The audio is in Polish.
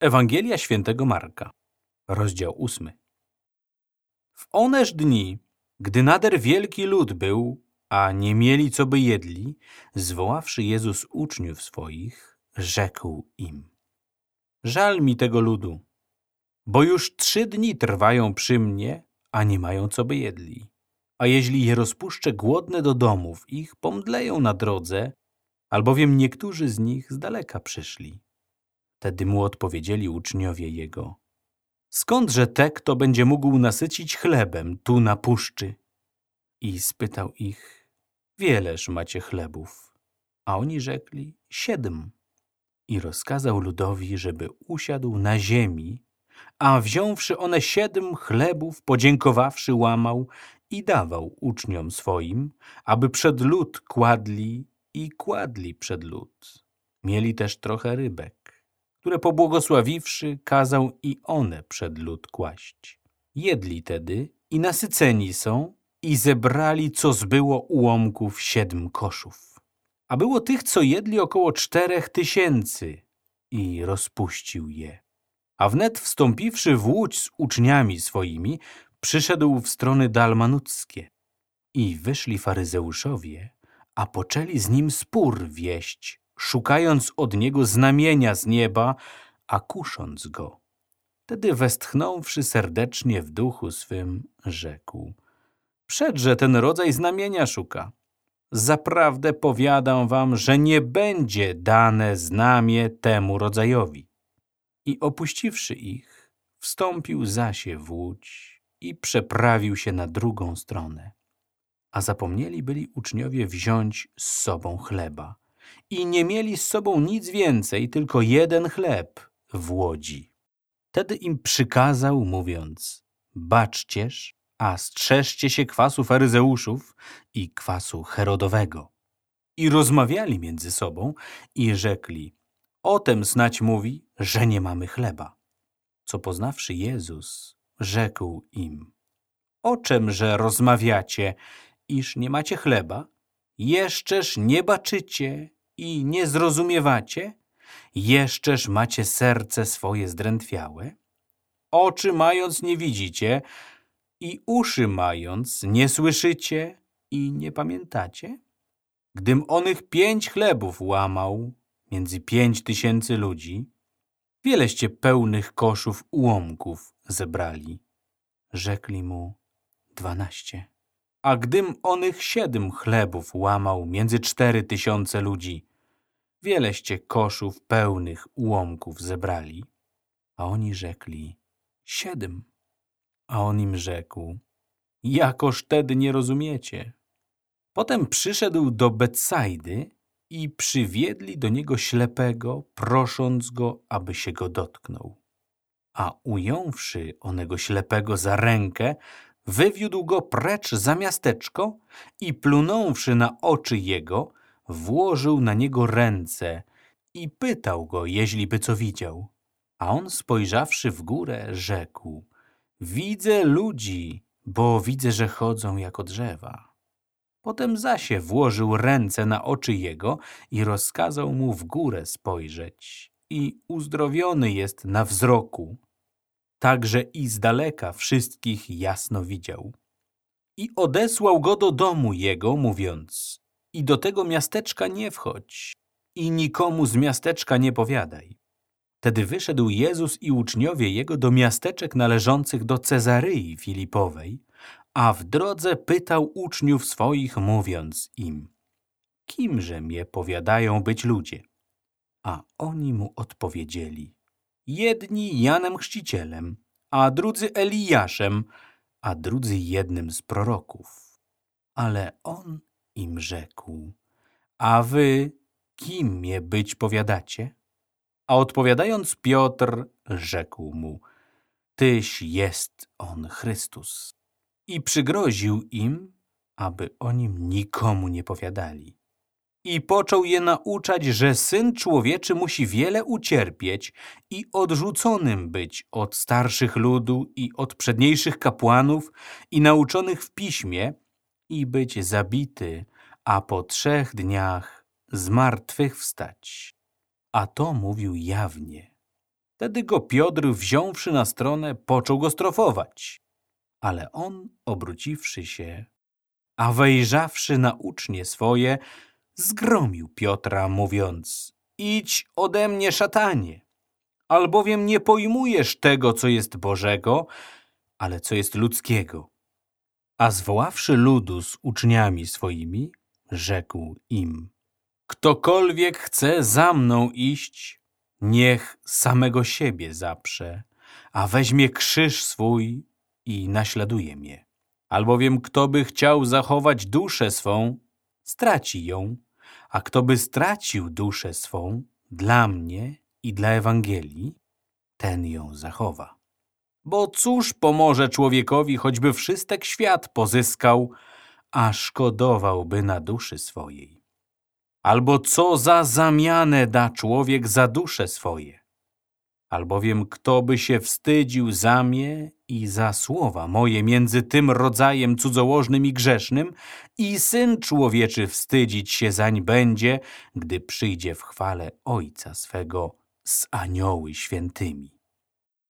Ewangelia świętego Marka, rozdział ósmy. W oneż dni, gdy nader wielki lud był, a nie mieli co by jedli, zwoławszy Jezus uczniów swoich, rzekł im: Żal mi tego ludu, bo już trzy dni trwają przy mnie, a nie mają co by jedli. A jeśli je rozpuszczę głodne do domów, ich pomdleją na drodze, albowiem niektórzy z nich z daleka przyszli. Wtedy mu odpowiedzieli uczniowie jego. Skądże te, kto będzie mógł nasycić chlebem tu na puszczy? I spytał ich, wieleż macie chlebów? A oni rzekli, siedem. I rozkazał ludowi, żeby usiadł na ziemi, a wziąwszy one siedem chlebów, podziękowawszy, łamał i dawał uczniom swoim, aby przed lud kładli i kładli przed lud. Mieli też trochę rybek, które pobłogosławiwszy, kazał i one przed lud kłaść. Jedli tedy i nasyceni są i zebrali, co zbyło ułomków siedm koszów. A było tych, co jedli około czterech tysięcy i rozpuścił je. A wnet wstąpiwszy w łódź z uczniami swoimi, przyszedł w strony dalmanuckie. I wyszli faryzeuszowie, a poczęli z nim spór wieść, szukając od niego znamienia z nieba, a kusząc go. Wtedy westchnąwszy serdecznie w duchu swym, rzekł Przedże ten rodzaj znamienia szuka. Zaprawdę powiadam wam, że nie będzie dane znamie temu rodzajowi. I opuściwszy ich, wstąpił zasie w łódź i przeprawił się na drugą stronę. A zapomnieli byli uczniowie wziąć z sobą chleba. I nie mieli z sobą nic więcej, tylko jeden chleb w łodzi. Wtedy im przykazał, mówiąc, baczcież, a strzeżcie się kwasu faryzeuszów i kwasu herodowego. I rozmawiali między sobą i rzekli, o tem snać mówi, że nie mamy chleba. Co poznawszy Jezus, rzekł im, o czemże rozmawiacie, iż nie macie chleba? Jeszczeż nie baczycie i nie zrozumiewacie? Jeszczeż macie serce swoje zdrętwiałe? Oczy mając nie widzicie i uszy mając nie słyszycie i nie pamiętacie? Gdym onych pięć chlebów łamał między pięć tysięcy ludzi, wieleście pełnych koszów ułomków zebrali. Rzekli mu dwanaście. A gdym onych siedem chlebów łamał między cztery tysiące ludzi, wieleście koszów pełnych ułomków zebrali. A oni rzekli siedem. A on im rzekł, jakoż tedy nie rozumiecie. Potem przyszedł do Betsajdy i przywiedli do niego ślepego, prosząc go, aby się go dotknął. A ująwszy onego ślepego za rękę, wywiódł go precz za miasteczko i plunąwszy na oczy jego, włożył na niego ręce i pytał go, jeźliby co widział. A on spojrzawszy w górę, rzekł, widzę ludzi, bo widzę, że chodzą jako drzewa. Potem zasie włożył ręce na oczy jego i rozkazał mu w górę spojrzeć. I uzdrowiony jest na wzroku, także i z daleka wszystkich jasno widział. I odesłał go do domu jego, mówiąc, i do tego miasteczka nie wchodź, i nikomu z miasteczka nie powiadaj. Wtedy wyszedł Jezus i uczniowie Jego do miasteczek należących do Cezaryi Filipowej, a w drodze pytał uczniów swoich, mówiąc im, kimże mnie powiadają być ludzie? A oni mu odpowiedzieli, jedni Janem Chrzcicielem, a drudzy Eliaszem, a drudzy jednym z proroków. Ale on im rzekł, a wy kim mnie być powiadacie? A odpowiadając Piotr rzekł mu, Tyś jest on Chrystus. I przygroził im, aby o nim nikomu nie powiadali. I począł je nauczać, że Syn Człowieczy musi wiele ucierpieć i odrzuconym być od starszych ludu i od przedniejszych kapłanów i nauczonych w piśmie i być zabity, a po trzech dniach zmartwychwstać. A to mówił jawnie, Wtedy go Piotr, wziąwszy na stronę, począł go strofować. Ale on, obróciwszy się, a wejrzawszy na ucznie swoje, zgromił Piotra, mówiąc Idź ode mnie, szatanie, albowiem nie pojmujesz tego, co jest Bożego, ale co jest ludzkiego. A zwoławszy ludu z uczniami swoimi, rzekł im Ktokolwiek chce za mną iść, niech samego siebie zaprze, a weźmie krzyż swój i naśladuje mnie. Albowiem kto by chciał zachować duszę swą, straci ją, a kto by stracił duszę swą dla mnie i dla Ewangelii, ten ją zachowa. Bo cóż pomoże człowiekowi, choćby wszystek świat pozyskał, a szkodowałby na duszy swojej? Albo co za zamianę da człowiek za dusze swoje? Albowiem kto by się wstydził za mnie i za słowa moje między tym rodzajem cudzołożnym i grzesznym i Syn Człowieczy wstydzić się zań będzie, gdy przyjdzie w chwale Ojca swego z anioły świętymi.